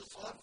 صفا